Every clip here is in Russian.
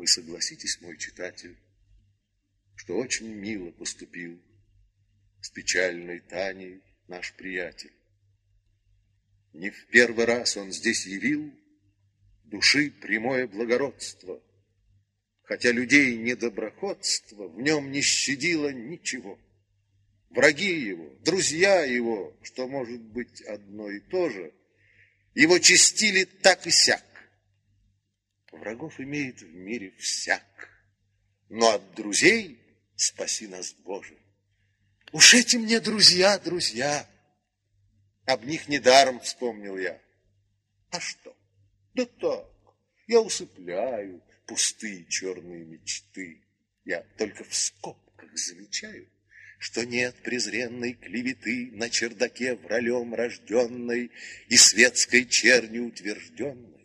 Вы согласитесь, мой читатель, что очень мило поступил с печальной Таней наш приятель. Не в первый раз он здесь явил души прямое благородство, хотя людей недоброходство в нем не щадило ничего. Враги его, друзья его, что может быть одно и то же, его чистили так и сяк. Врагов имеет в мире всяк, но от друзей спаси нас, Боже. Уж эти мне друзья, друзья, об них недаром вспомнил я. А что? Да так, я усыпляю пустые черные мечты. Я только в скобках замечаю, что нет презренной клеветы на чердаке вралем рожденной и светской чернью утвержденной,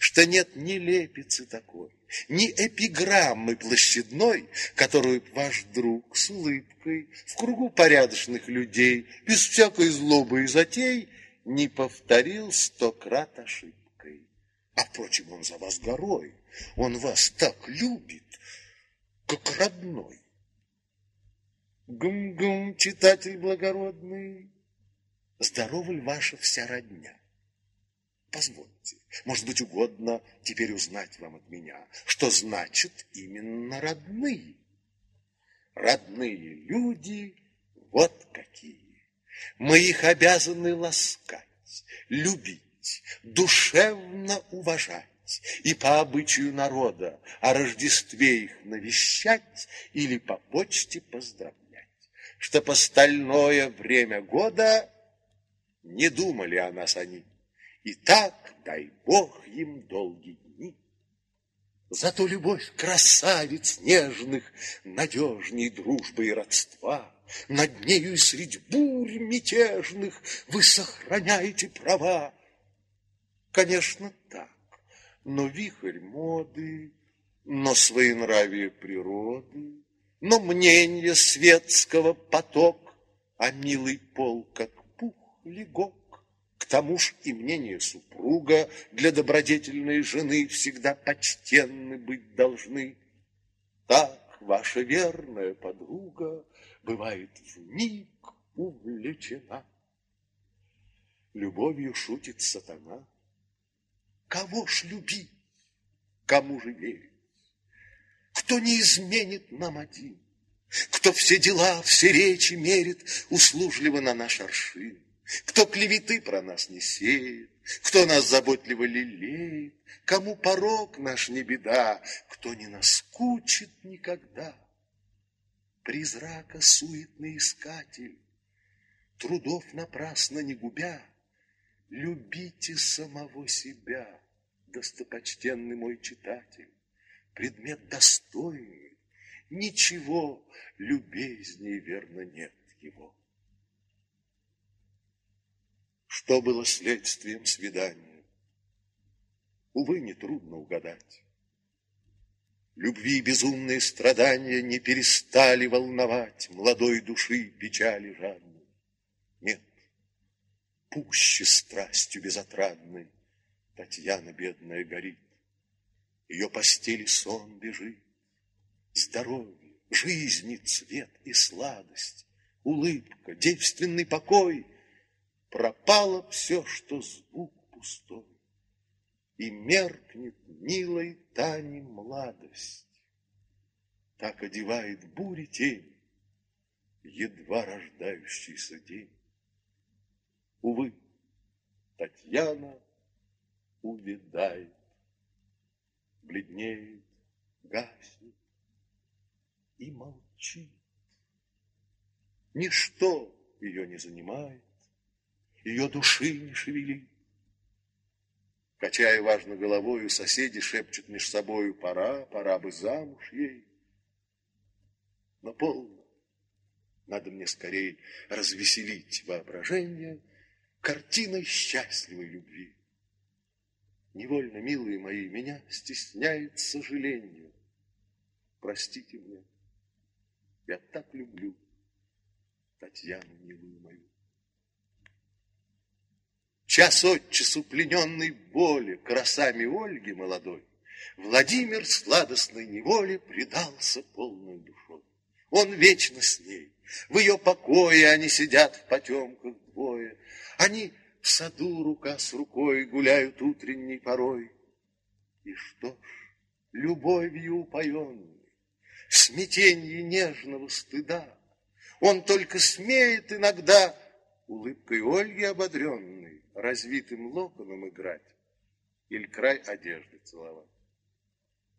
что нет ни лепицы такой, ни эпиграммы площадной, которую ваш друг с улыбкой в кругу порядочных людей, без всякой злобы и затей, не повторил сто крат ошибкой. А, впрочем, он за вас горой, он вас так любит, как родной. Гум-гум, читатель благородный, здорова ли ваша вся родня? Позвольте, может быть, угодно теперь узнать вам от меня, что значит именно родные. Родные люди вот какие. Мы их обязаны ласкать, любить, душевно уважать и по обычаю народа о Рождестве их навещать или по почте поздравлять чтоб остальное время года не думали о нас они. И так, дай Бог им долгие дни. Зато любовь красавиц нежных, надежней дружбы и родства, Над нею и средь бурь мятежных вы сохраняете права. Конечно, так, но вихрь моды, но своенравие природы, но мнение светского поток, а милый пол, как пух, легок. К тому ж и мнение супруга для добродетельной жены всегда почтенны быть должны. Так ваша верная подруга бывает в миг увлечена. Любовью шутит сатана. Кого ж любить, кому же верить? Кто не изменит нам один? Кто все дела, все речи мерит услужливо на наш аршин? Кто клеветы про нас не сеет? Кто нас заботливо лелеет? Кому порог наш не беда? Кто не наскучит никогда? Призрака суетный искатель, Трудов напрасно не губя, Любите самого себя, достопочтенный мой читатель предмет достойный, Ничего любезней, верно, нет его. Что было следствием свидания? Увы, нетрудно угадать. Любви безумные страдания Не перестали волновать Молодой души печали жадной. Нет, пуще страстью безотрадной Татьяна бедная горит. Ее постели сон бежит, Здоровье, жизни цвет и сладость, Улыбка, девственный покой, Пропало все, что звук пустой, И меркнет милой Тани младость. Так одевает бури тень Едва рождающийся день. Увы, Татьяна увядает бледнеет, гаснет и молчит. Ничто ее не занимает, ее души не шевелит. Качая важно головою, соседи шепчут меж собою, пора, пора бы замуж ей. Но полно, надо мне скорее развеселить воображение картиной счастливой любви. Невольно, милые мои, меня стесняет сожаление. Простите мне, я так люблю Татьяну, милую мою. Час от часу плененный боли красами Ольги молодой, Владимир сладостной неволе предался полной душой. Он вечно с ней, в ее покое они сидят в потемках двое. Они в саду рука с рукой гуляют утренней порой. И что ж, любовью упоенный, в смятенье нежного стыда, он только смеет иногда улыбкой Ольги ободренной, развитым локоном играть или край одежды целовать.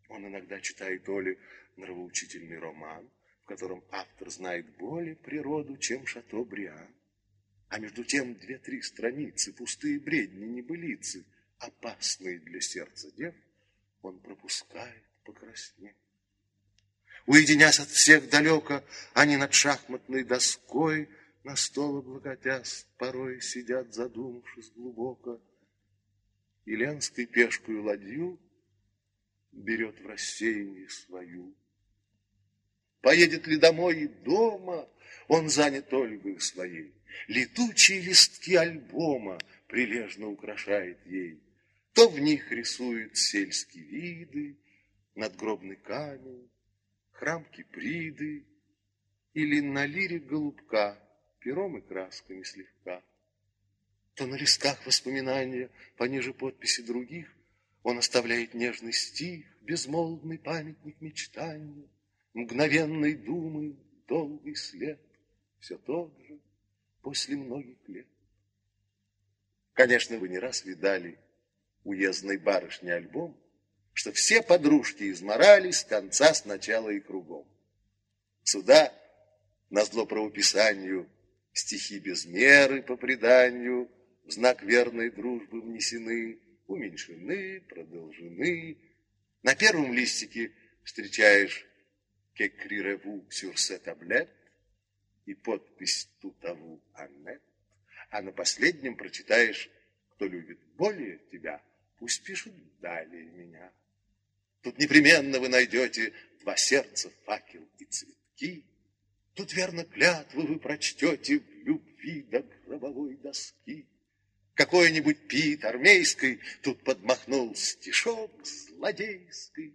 Он иногда читает Оле нравоучительный роман, в котором автор знает более природу, чем Шато-Бриан. А между тем две-три страницы, пустые бредни, небылицы, опасные для сердца дев, он пропускает покраснев. Уединясь от всех далеко, они над шахматной доской на стол облокотясь, порой сидят, задумавшись глубоко. И ленской пешкую ладью берет в рассеянии свою. Поедет ли домой и дома, он занят Ольгой своей. Летучие листки альбома прилежно украшает ей. То в них рисует сельские виды, надгробный камень, храм Киприды или на лире голубка пером и красками слегка. То на листках воспоминания пониже подписи других он оставляет нежный стих, безмолвный памятник мечтания, мгновенной думы, долгий след, все тот же после многих лет. Конечно, вы не раз видали уездной барышни альбом, что все подружки изморались с конца, с начала и кругом. Сюда, на зло правописанию, стихи без меры по преданию, в знак верной дружбы внесены, уменьшены, продолжены. На первом листике встречаешь «Кекриреву сюрсе таблет» и подпись «Тутаву Аннет», а на последнем прочитаешь «Кто любит более тебя, пусть пишут далее меня». Тут непременно вы найдете два сердца, факел и цветки. Тут верно клятвы вы прочтете в любви до гробовой доски. Какой-нибудь пит армейской тут подмахнул стишок злодейский.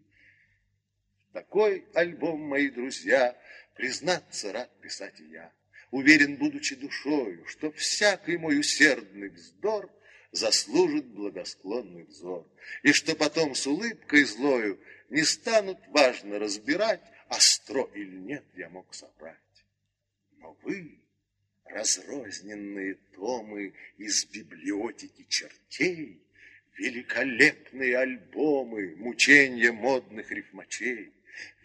Такой альбом, мои друзья, признаться рад писать и я. Уверен, будучи душою, что всякий мой усердный вздор заслужит благосклонный взор, и что потом с улыбкой злою не станут важно разбирать, остро или нет я мог собрать. Но вы, разрозненные томы из библиотеки чертей, великолепные альбомы, мучения модных рифмачей,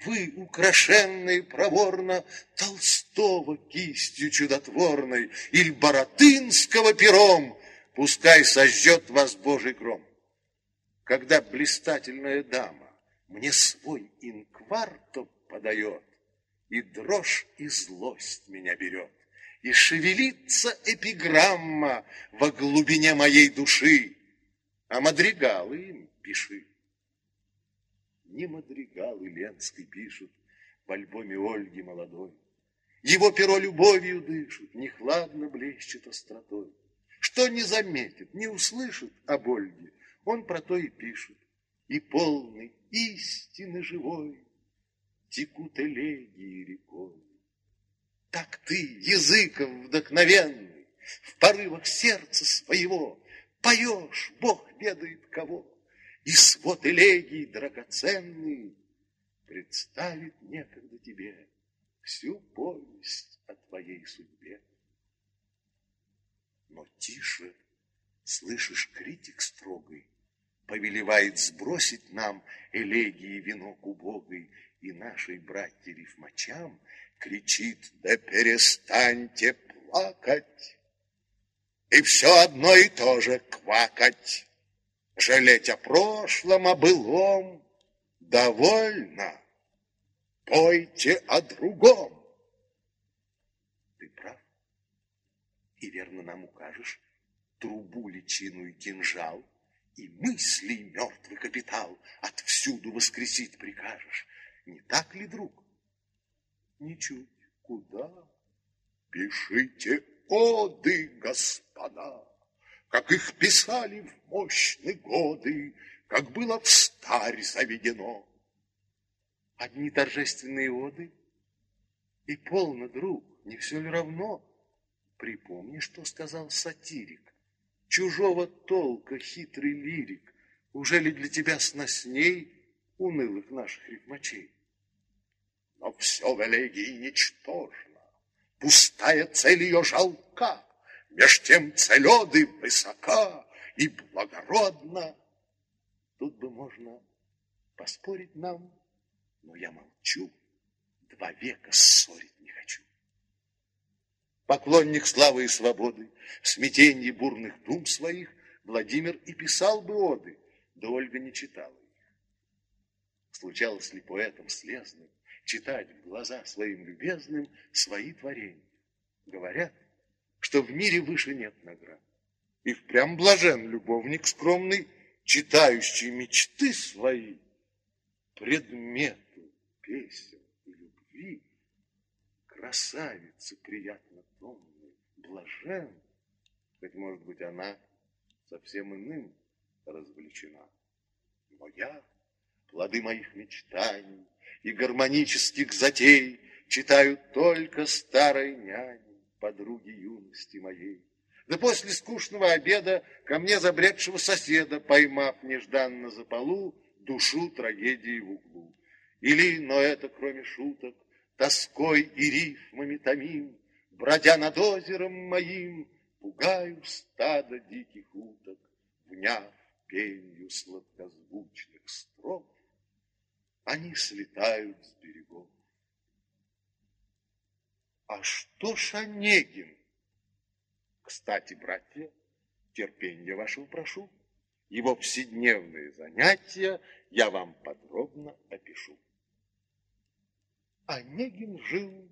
вы, украшенные проворно Толстого кистью чудотворной Или Боротынского пером, Пускай сожжет вас Божий гром. Когда блистательная дама Мне свой инкварто подает, И дрожь и злость меня берет, И шевелится эпиграмма Во глубине моей души, А мадригалы им пиши. Не мадригалы Ленской пишут В альбоме Ольги молодой. Его перо любовью дышит, Не хладно блещет остротой. Что не заметит, не услышит об Ольге, Он про то и пишет. И полный истины живой Текут элегии рекой. Так ты, языков вдохновенный, В порывах сердца своего Поешь, Бог ведает кого, и свод элегий драгоценный Представит некогда тебе всю повесть о твоей судьбе. Но тише, слышишь, критик строгий Повелевает сбросить нам элегии венок убогой, И нашей братья рифмачам кричит, да перестаньте плакать, И все одно и то же квакать жалеть о прошлом, о былом. Довольно, пойте о другом. Ты прав, и верно нам укажешь трубу, личину и кинжал, и мысли мертвый капитал отвсюду воскресить прикажешь. Не так ли, друг? Ничуть. Куда? Пишите оды, господа как их писали в мощные годы как было в старь заведено. Одни торжественные оды, и полно, друг, не все ли равно? Припомни, что сказал сатирик. Чужого толка хитрый лирик, Уже ли для тебя сносней унылых наших рифмачей? Но все в элегии ничтожно, Пустая цель ее жалка, Меж тем целеды высока и благородна. Тут бы можно поспорить нам, но я молчу, два века ссорить не хочу. Поклонник славы и свободы, в смятенье бурных дум своих, Владимир и писал бы оды, да Ольга не читала их. Случалось ли поэтам слезным читать в глаза своим любезным свои творения? Говорят, что в мире выше нет наград. И впрямь блажен любовник скромный, читающий мечты свои, предмету песен и любви, красавицы приятно томной, блажен, хоть, может быть, она совсем иным развлечена. Но я, плоды моих мечтаний и гармонических затей, читаю только старой няне, подруги юности моей. Да после скучного обеда ко мне забредшего соседа, поймав нежданно за полу, душу трагедии в углу. Или, но это кроме шуток, тоской и рифмами томим, бродя над озером моим, пугаю стадо диких уток, вняв пенью сладкозвучных строк, они слетают с берегов. А что ж Онегин? Кстати, братья, терпения вашего прошу. Его вседневные занятия я вам подробно опишу. Онегин жил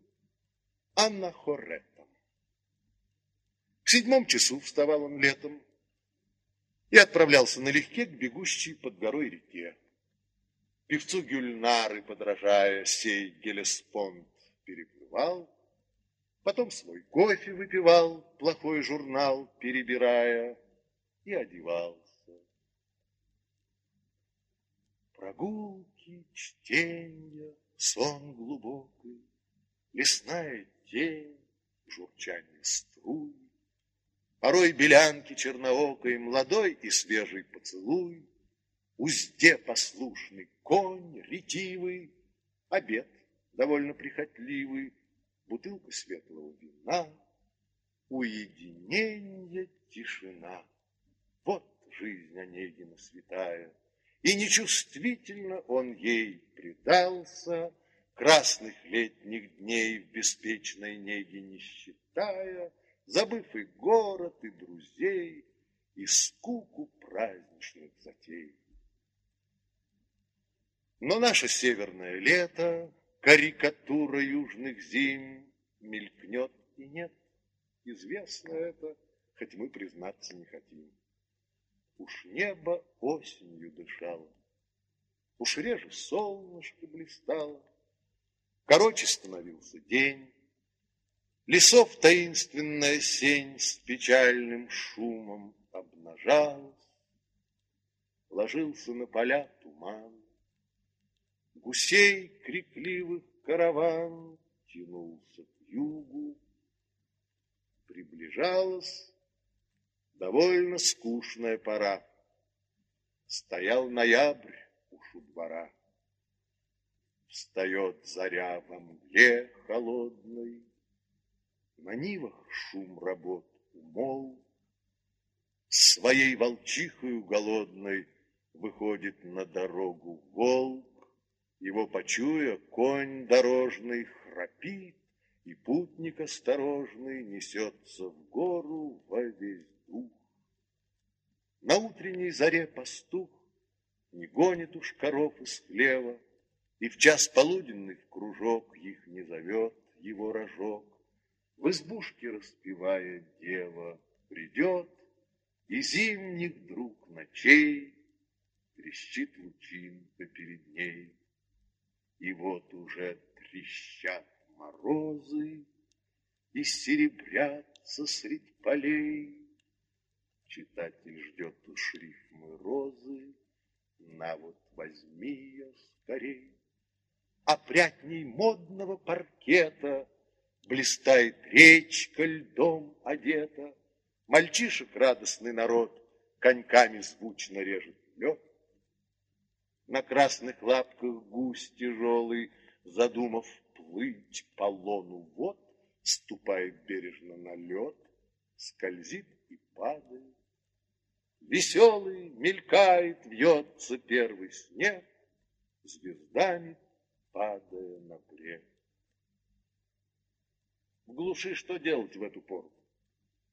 анахоретом. В седьмом часу вставал он летом и отправлялся налегке к бегущей под горой реке. Певцу Гюльнары, подражая, сей Гелеспонд переплывал, Потом свой кофе выпивал, плохой журнал перебирая, и одевался. Прогулки, чтенье, сон глубокий, Лесная тень, журчание струй, Порой белянки черноокой, Молодой и свежий поцелуй, Узде послушный конь ретивый, Обед довольно прихотливый, бутылка светлого вина, уединение, тишина. Вот жизнь Онегина святая, и нечувствительно он ей предался, красных летних дней в беспечной неге не считая, забыв и город, и друзей, и скуку праздничных затей. Но наше северное лето карикатура южных зим мелькнет и нет. Известно это, хоть мы признаться не хотим. Уж небо осенью дышало, Уж реже солнышко блистало, Короче становился день, Лесов таинственная сень С печальным шумом обнажалась, Ложился на поля туман, Гусей крикливых караван тянулся к югу. Приближалась довольно скучная пора. Стоял ноябрь уж у двора. Встает заря во мгле холодной, На нивах шум работ умолк, Своей волчихою голодной Выходит на дорогу волк, его почуя, конь дорожный храпит, И путник осторожный несется в гору во весь дух. На утренней заре пастух Не гонит уж коров из хлева, И в час полуденный в кружок Их не зовет его рожок. В избушке распевая дева Придет, и зимних друг ночей Трещит лучинка перед ней. И вот уже трещат морозы И серебрятся средь полей. Читатель ждет уж рифмы розы, На вот возьми ее скорей. Опрятней модного паркета Блистает речка льдом одета, Мальчишек радостный народ Коньками звучно режет лед. На красных лапках гусь тяжелый, Задумав плыть по лону вод, Ступает бережно на лед, Скользит и падает. Веселый мелькает, вьется первый снег, Звездами падая на брег. В глуши что делать в эту пору?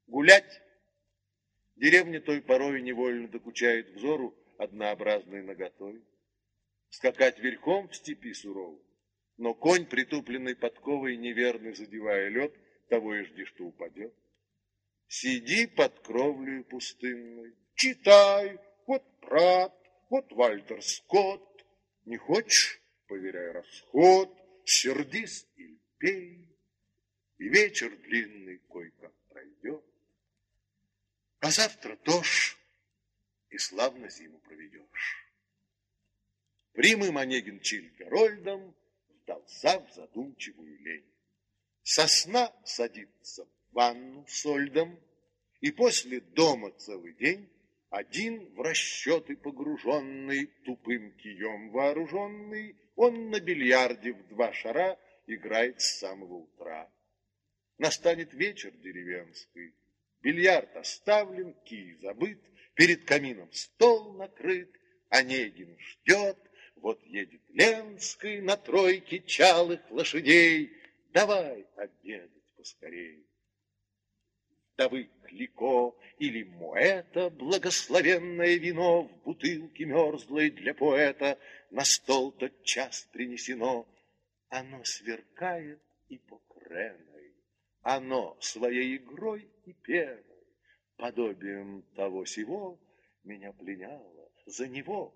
Гулять? Деревня той порой невольно докучает взору однообразной наготой. Скакать верхом в степи суровой, но конь, притупленный подковой, неверный задевая лед, того и жди, что упадет. Сиди под кровлей пустынной, читай, вот Прат, вот Вальтер Скотт. Не хочешь, поверяй расход, сердись или пей, и вечер длинный кой-как пройдет. А завтра тоже и славно зиму проведешь. Примым Онегин Чиль Герольдом вдался в задумчивую лень. Сосна садится в ванну с Ольдом, и после дома целый день один в расчеты погруженный, тупым кием вооруженный, он на бильярде в два шара играет с самого утра. Настанет вечер деревенский, бильярд оставлен, кий забыт, перед камином стол накрыт, Онегин ждет, вот едет Ленский на тройке чалых лошадей, давай обедать поскорей. Да вы Клико или Муэта, благословенное вино в бутылке мерзлой для поэта на стол тот час принесено, оно сверкает и покреной. Оно своей игрой и пеной, подобием того сего, меня пленяло за него.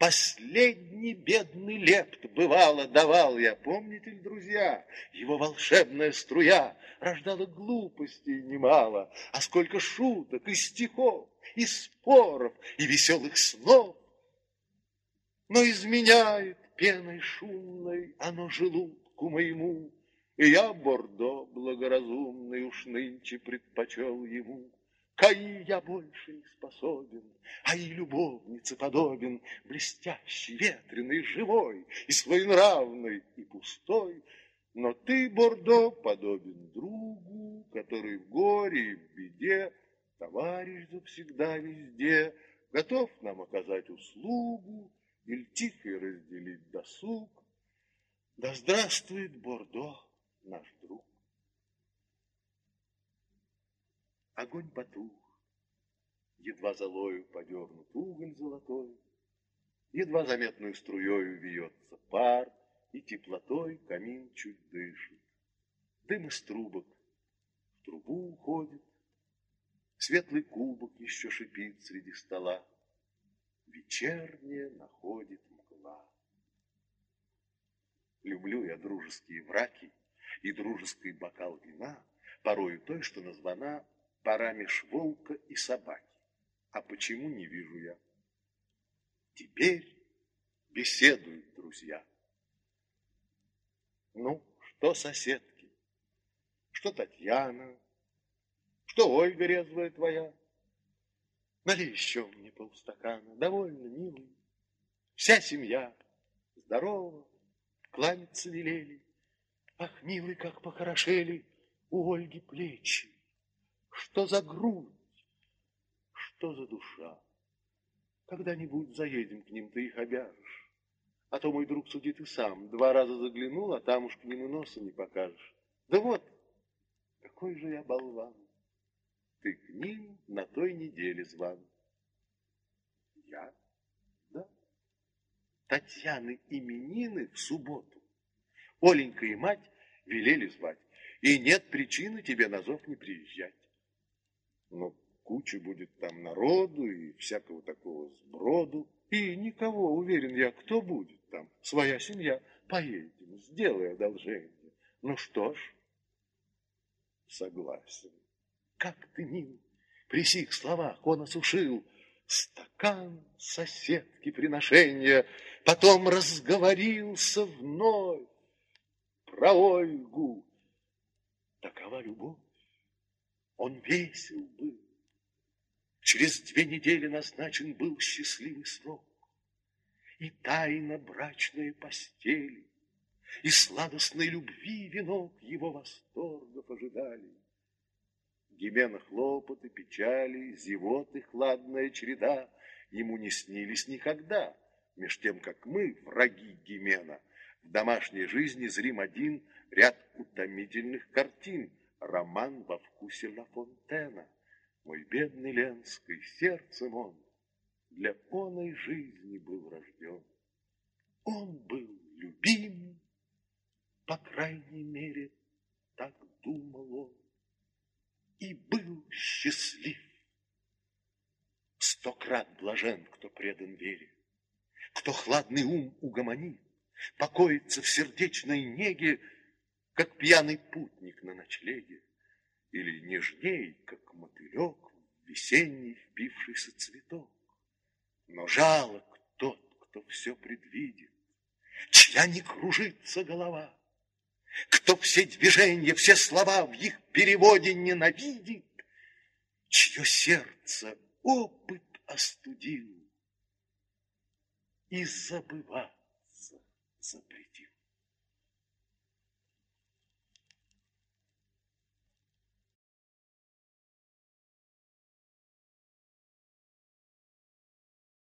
Последний бедный лепт бывало давал я, помните ли, друзья, его волшебная струя рождала глупостей немало, а сколько шуток и стихов, и споров, и веселых снов. Но изменяет пеной шумной оно желудку моему, и я Бордо благоразумный уж нынче предпочел ему. Каи я больше не способен, а и любовнице подобен, Блестящий, ветреный, живой, и своенравный, и пустой. Но ты, Бордо, подобен другу, который в горе и в беде, Товарищ завсегда везде, готов нам оказать услугу Или тихо разделить досуг. Да здравствует Бордо! наш друг. Огонь потух, едва золою подернут уголь золотой, Едва заметную струею вьется пар, И теплотой камин чуть дышит. Дым из трубок в трубу уходит, Светлый кубок еще шипит среди стола, Вечерняя находит мгла. Люблю я дружеские враки, и дружеский бокал вина, порою той, что названа парами волка и собаки. А почему не вижу я? Теперь беседуют друзья. Ну, что соседки, что Татьяна, что Ольга резвая твоя. Налей еще мне полстакана, довольно, милый. Вся семья здорова, кланяться велели. Ах, милый, как похорошели у Ольги плечи. Что за грудь, что за душа. Когда-нибудь заедем к ним, ты их обяжешь. А то мой друг судит и сам. Два раза заглянул, а там уж к ним и носа не покажешь. Да вот, какой же я болван. Ты к ним на той неделе зван. Я? Да. Татьяны именины в субботу. Оленька и мать велели звать, и нет причины тебе на зов не приезжать. Но куча будет там народу и всякого такого сброду, и никого, уверен я, кто будет там, своя семья, поедем, сделай одолжение. Ну что ж, согласен. Как ты, мил, при сих словах он осушил Стакан соседки приношения, Потом разговорился вновь про Ольгу. Такова любовь. Он весел был. Через две недели назначен был счастливый срок. И тайна брачной постели, И сладостной любви венок Его восторгов ожидали. Гимена хлопоты, печали, Зевоты хладная череда Ему не снились никогда, Меж тем, как мы, враги Гимена, В домашней жизни зрим один Ряд утомительных картин, Роман во вкусе Ла Фонтена — мой бедный Ленской, сердцем он Для оной жизни был рожден. Он был любим, по крайней мере, так думал он, И был счастлив. Сто крат блажен, кто предан вере, Кто хладный ум угомонит, Покоится в сердечной неге, Как пьяный путник на ночлеге или нежней, как мотылек, весенний впившийся цветок. Но жалок тот, кто все предвидит, чья не кружится голова, кто все движения, все слова в их переводе ненавидит, чье сердце опыт остудил и забываться запретил.